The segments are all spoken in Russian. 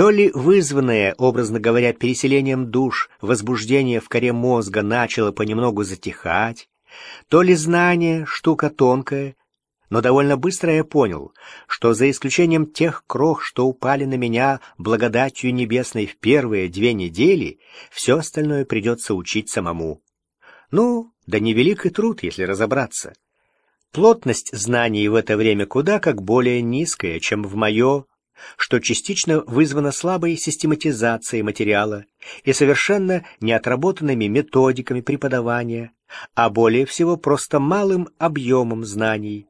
То ли вызванное, образно говоря, переселением душ, возбуждение в коре мозга начало понемногу затихать, то ли знание — штука тонкая, но довольно быстро я понял, что за исключением тех крох, что упали на меня благодатью небесной в первые две недели, все остальное придется учить самому. Ну, да невеликий труд, если разобраться. Плотность знаний в это время куда как более низкая, чем в мое, что частично вызвано слабой систематизацией материала и совершенно неотработанными методиками преподавания, а более всего просто малым объемом знаний.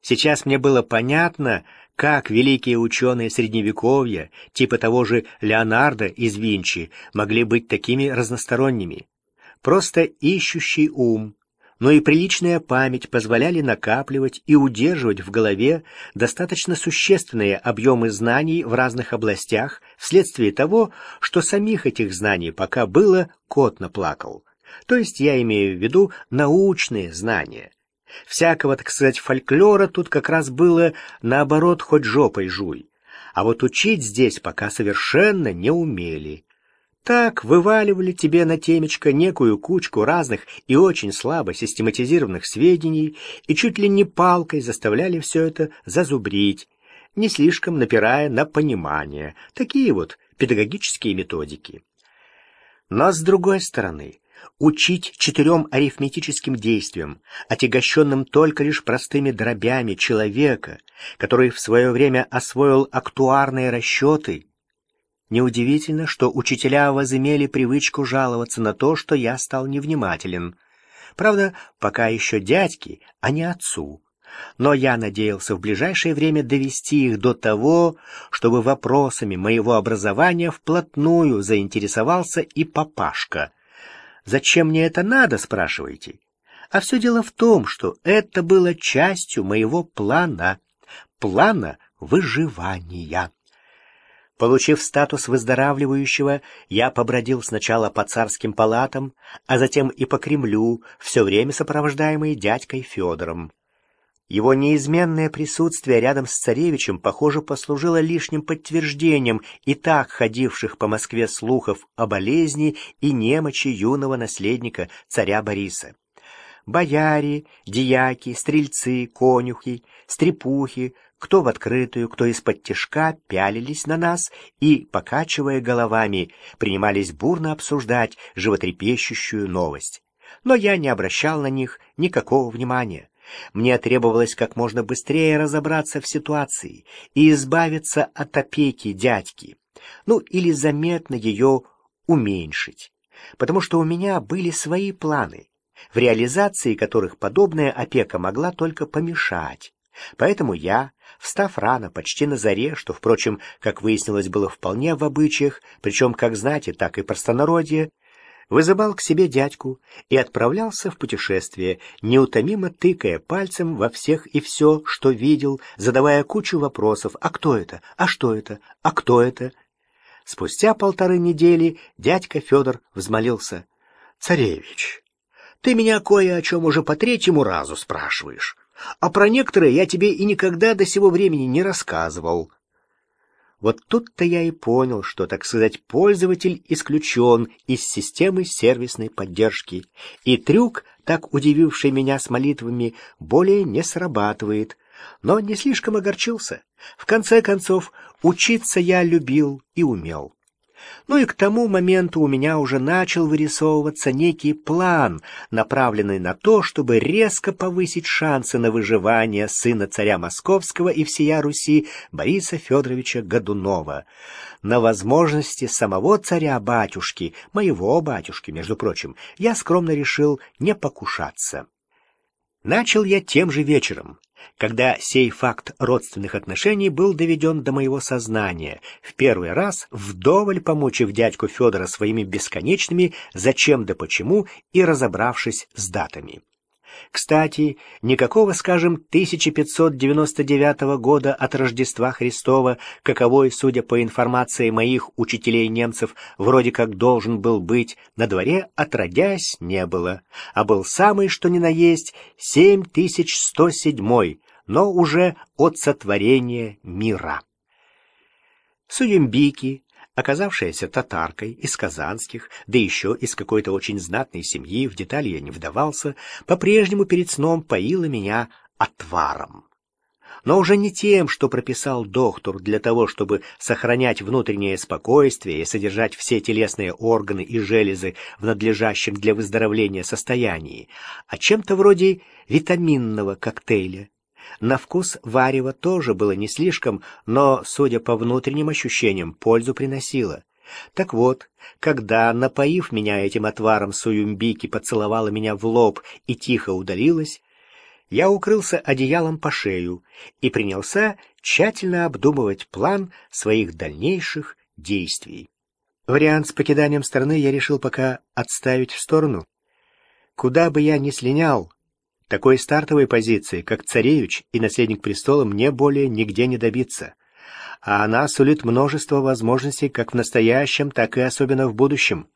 Сейчас мне было понятно, как великие ученые Средневековья, типа того же Леонардо из Винчи, могли быть такими разносторонними. Просто ищущий ум, но и приличная память позволяли накапливать и удерживать в голове достаточно существенные объемы знаний в разных областях вследствие того, что самих этих знаний пока было кот наплакал. То есть я имею в виду научные знания. Всякого, так сказать, фольклора тут как раз было наоборот хоть жопой жуй. А вот учить здесь пока совершенно не умели. Так вываливали тебе на темечко некую кучку разных и очень слабо систематизированных сведений и чуть ли не палкой заставляли все это зазубрить, не слишком напирая на понимание. Такие вот педагогические методики. Но с другой стороны, учить четырем арифметическим действиям, отягощенным только лишь простыми дробями человека, который в свое время освоил актуарные расчеты. Неудивительно, что учителя возымели привычку жаловаться на то, что я стал невнимателен. Правда, пока еще дядьки, а не отцу. Но я надеялся в ближайшее время довести их до того, чтобы вопросами моего образования вплотную заинтересовался и папашка — Зачем мне это надо, спрашиваете? А все дело в том, что это было частью моего плана, плана выживания. Получив статус выздоравливающего, я побродил сначала по царским палатам, а затем и по Кремлю, все время сопровождаемый дядькой Федором. Его неизменное присутствие рядом с царевичем, похоже, послужило лишним подтверждением и так ходивших по Москве слухов о болезни и немочи юного наследника царя Бориса. Бояре, дьяки, стрельцы, конюхи, стрепухи, кто в открытую, кто из-под тишка, пялились на нас и, покачивая головами, принимались бурно обсуждать животрепещущую новость. Но я не обращал на них никакого внимания. Мне требовалось как можно быстрее разобраться в ситуации и избавиться от опеки дядьки, ну или заметно ее уменьшить, потому что у меня были свои планы, в реализации которых подобная опека могла только помешать. Поэтому я, встав рано, почти на заре, что, впрочем, как выяснилось, было вполне в обычаях, причем как знати, так и простонародье, вызывал к себе дядьку и отправлялся в путешествие, неутомимо тыкая пальцем во всех и все, что видел, задавая кучу вопросов «А кто это? А что это? А кто это?». Спустя полторы недели дядька Федор взмолился. «Царевич, ты меня кое о чем уже по третьему разу спрашиваешь, а про некоторые я тебе и никогда до сего времени не рассказывал». Вот тут-то я и понял, что, так сказать, пользователь исключен из системы сервисной поддержки, и трюк, так удививший меня с молитвами, более не срабатывает. Но не слишком огорчился. В конце концов, учиться я любил и умел. Ну и к тому моменту у меня уже начал вырисовываться некий план, направленный на то, чтобы резко повысить шансы на выживание сына царя Московского и всея Руси Бориса Федоровича Годунова, на возможности самого царя-батюшки, моего батюшки, между прочим, я скромно решил не покушаться. Начал я тем же вечером, когда сей факт родственных отношений был доведен до моего сознания, в первый раз вдоволь помучив дядьку Федора своими бесконечными «зачем да почему» и разобравшись с датами. Кстати, никакого, скажем, 1599 года от Рождества Христова, каковой, судя по информации моих учителей-немцев, вроде как должен был быть, на дворе отродясь не было, а был самый, что ни на есть, 7107, но уже от сотворения мира. Суембики, оказавшаяся татаркой из казанских, да еще из какой-то очень знатной семьи, в детали я не вдавался, по-прежнему перед сном поила меня отваром. Но уже не тем, что прописал доктор для того, чтобы сохранять внутреннее спокойствие и содержать все телесные органы и железы в надлежащем для выздоровления состоянии, а чем-то вроде витаминного коктейля, на вкус варево тоже было не слишком, но, судя по внутренним ощущениям, пользу приносило. Так вот, когда, напоив меня этим отваром, Суюмбики поцеловала меня в лоб и тихо удалилась, я укрылся одеялом по шею и принялся тщательно обдумывать план своих дальнейших действий. Вариант с покиданием страны я решил пока отставить в сторону. Куда бы я ни слинял, такой стартовой позиции, как царевич и наследник престола, мне более нигде не добиться. А она сулит множество возможностей как в настоящем, так и особенно в будущем.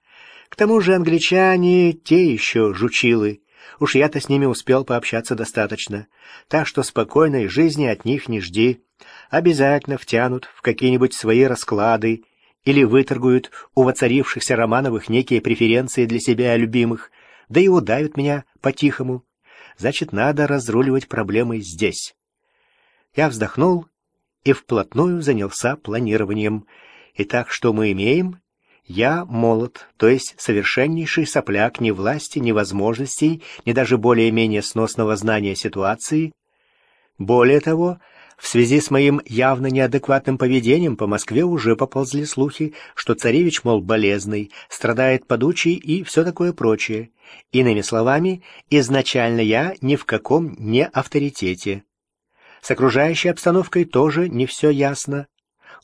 К тому же англичане те еще жучилы. Уж я-то с ними успел пообщаться достаточно. Так что спокойной жизни от них не жди. Обязательно втянут в какие-нибудь свои расклады или выторгуют у воцарившихся Романовых некие преференции для себя любимых, да и удавят меня по-тихому значит, надо разруливать проблемы здесь. Я вздохнул и вплотную занялся планированием. Итак, что мы имеем? Я молод, то есть совершеннейший сопляк ни власти, ни возможностей, ни даже более-менее сносного знания ситуации. Более того, в связи с моим явно неадекватным поведением по Москве уже поползли слухи, что царевич, мол, болезный, страдает подучий и все такое прочее. Иными словами, изначально я ни в каком не авторитете. С окружающей обстановкой тоже не все ясно.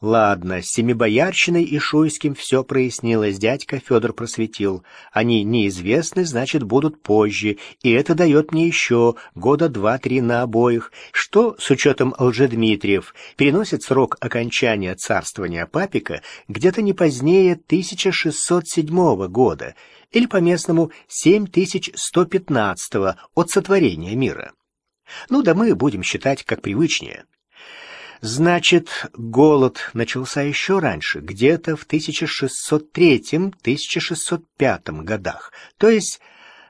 Ладно, с Семибоярщиной и Шуйским все прояснилось, дядька Федор просветил. Они неизвестны, значит, будут позже, и это дает мне еще года два-три на обоих, что, с учетом Лжедмитриев, переносит срок окончания царствования папика где-то не позднее 1607 года, или по-местному 7115 от сотворения мира. Ну да мы будем считать как привычнее. Значит, голод начался еще раньше, где-то в 1603-1605 годах, то есть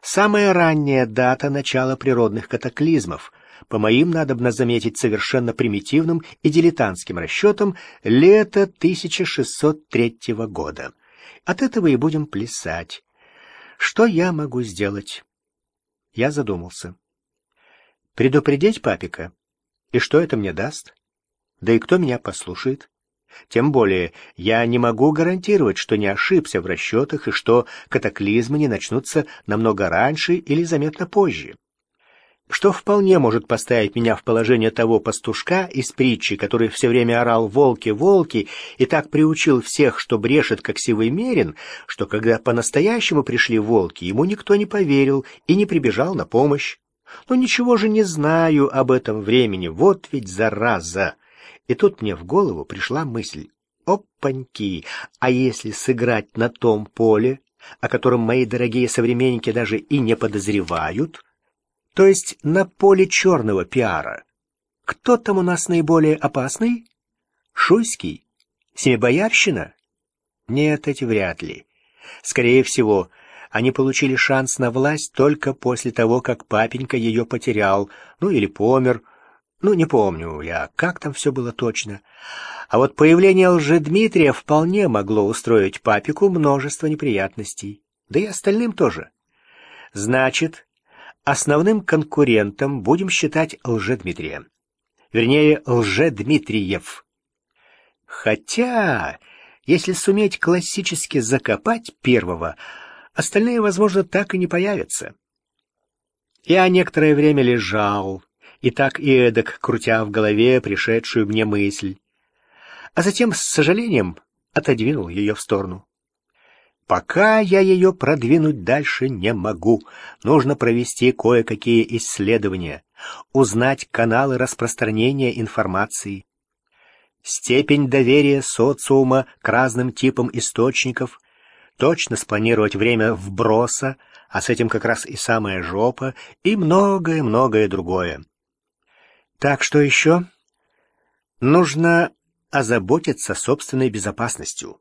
самая ранняя дата начала природных катаклизмов, по моим, надобно заметить, совершенно примитивным и дилетантским расчетам, лето 1603 года. От этого и будем плясать. Что я могу сделать? Я задумался. Предупредить папика? И что это мне даст? Да и кто меня послушает? Тем более, я не могу гарантировать, что не ошибся в расчетах и что катаклизмы не начнутся намного раньше или заметно позже. Что вполне может поставить меня в положение того пастушка из притчи, который все время орал «волки, волки» и так приучил всех, что брешет, как сивый мерин, что когда по-настоящему пришли волки, ему никто не поверил и не прибежал на помощь. Но ничего же не знаю об этом времени, вот ведь зараза! И тут мне в голову пришла мысль. Опаньки! А если сыграть на том поле, о котором мои дорогие современники даже и не подозревают, то есть на поле черного пиара, кто там у нас наиболее опасный? Шуйский? Семибоярщина? Нет, эти вряд ли. Скорее всего, они получили шанс на власть только после того, как папенька ее потерял, ну или помер, ну, не помню я, как там все было точно. А вот появление Лжедмитрия вполне могло устроить папику множество неприятностей. Да и остальным тоже. Значит, основным конкурентом будем считать Лжедмитрия. Вернее, Лжедмитриев. Хотя, если суметь классически закопать первого, остальные, возможно, так и не появятся. Я некоторое время лежал, и так и эдак, крутя в голове пришедшую мне мысль. А затем с сожалением отодвинул ее в сторону. Пока я ее продвинуть дальше не могу. Нужно провести кое-какие исследования, узнать каналы распространения информации, степень доверия социума к разным типам источников, точно спланировать время вброса, а с этим как раз и самая жопа, и многое-многое другое. Так что еще? Нужно озаботиться собственной безопасностью.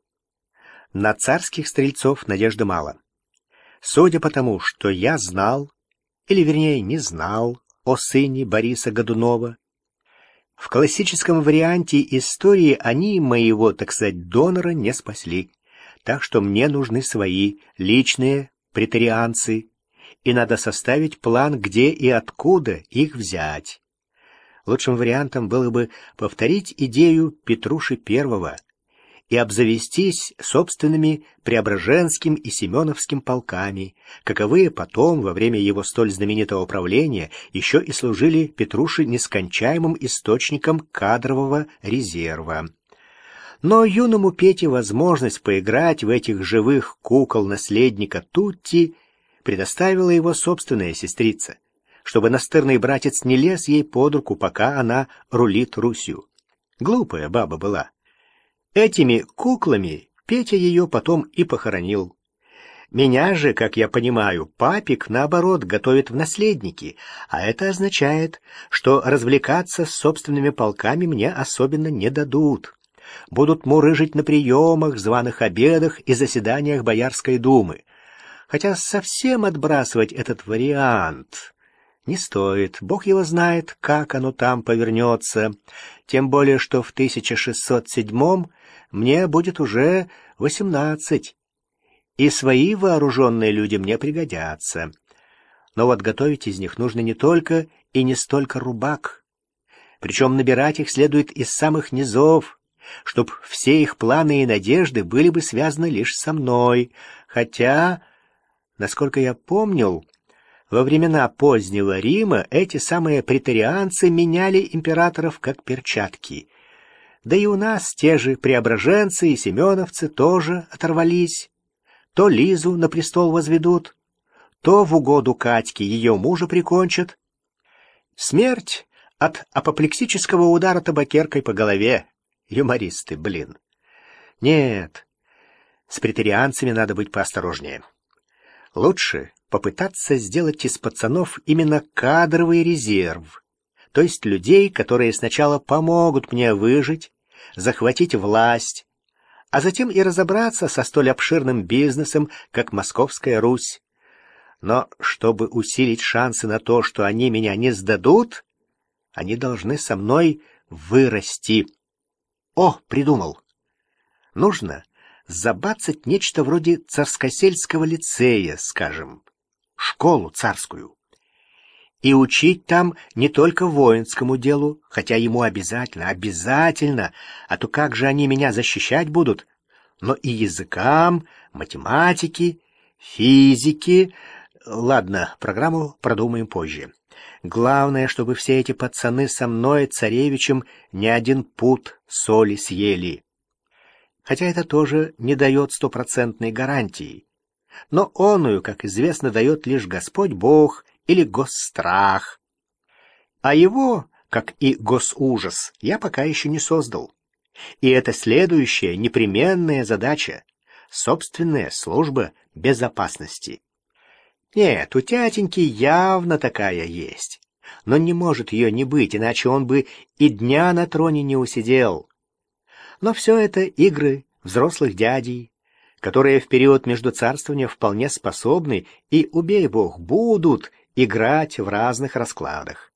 На царских стрельцов надежды мало. Судя по тому, что я знал, или вернее не знал, о сыне Бориса Годунова, в классическом варианте истории они моего, так сказать, донора не спасли. Так что мне нужны свои, личные, претарианцы, и надо составить план, где и откуда их взять. Лучшим вариантом было бы повторить идею Петруши Первого и обзавестись собственными Преображенским и Семеновским полками, каковые потом, во время его столь знаменитого правления, еще и служили Петруше нескончаемым источником кадрового резерва. Но юному Пете возможность поиграть в этих живых кукол наследника Тутти предоставила его собственная сестрица, чтобы настырный братец не лез ей под руку, пока она рулит Русью. Глупая баба была. Этими куклами Петя ее потом и похоронил. Меня же, как я понимаю, папик, наоборот, готовит в наследники, а это означает, что развлекаться с собственными полками мне особенно не дадут. Будут мурыжить на приемах, званых обедах и заседаниях Боярской думы. Хотя совсем отбрасывать этот вариант не стоит. Бог его знает, как оно там повернется. Тем более, что в 1607 мне будет уже восемнадцать, и свои вооруженные люди мне пригодятся. Но вот готовить из них нужно не только и не столько рубак. Причем набирать их следует из самых низов, чтоб все их планы и надежды были бы связаны лишь со мной, хотя, насколько я помнил, во времена позднего Рима эти самые претарианцы меняли императоров как перчатки — да и у нас те же преображенцы и семеновцы тоже оторвались. То Лизу на престол возведут, то в угоду Катьке ее мужа прикончат. Смерть от апоплексического удара табакеркой по голове. Юмористы, блин. Нет, с претерианцами надо быть поосторожнее. Лучше попытаться сделать из пацанов именно кадровый резерв, то есть людей, которые сначала помогут мне выжить, захватить власть, а затем и разобраться со столь обширным бизнесом, как Московская Русь. Но чтобы усилить шансы на то, что они меня не сдадут, они должны со мной вырасти. О, придумал! Нужно забацать нечто вроде царскосельского лицея, скажем, школу царскую и учить там не только воинскому делу, хотя ему обязательно, обязательно, а то как же они меня защищать будут, но и языкам, математике, физике. Ладно, программу продумаем позже. Главное, чтобы все эти пацаны со мной, царевичем, не один пут соли съели. Хотя это тоже не дает стопроцентной гарантии. Но оную, как известно, дает лишь Господь Бог или госстрах. А его, как и госужас, я пока еще не создал. И это следующая непременная задача — собственная служба безопасности. Нет, у тятеньки явно такая есть. Но не может ее не быть, иначе он бы и дня на троне не усидел. Но все это игры взрослых дядей, которые в период между царствования вполне способны и, убей бог, будут играть в разных раскладах.